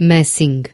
messing.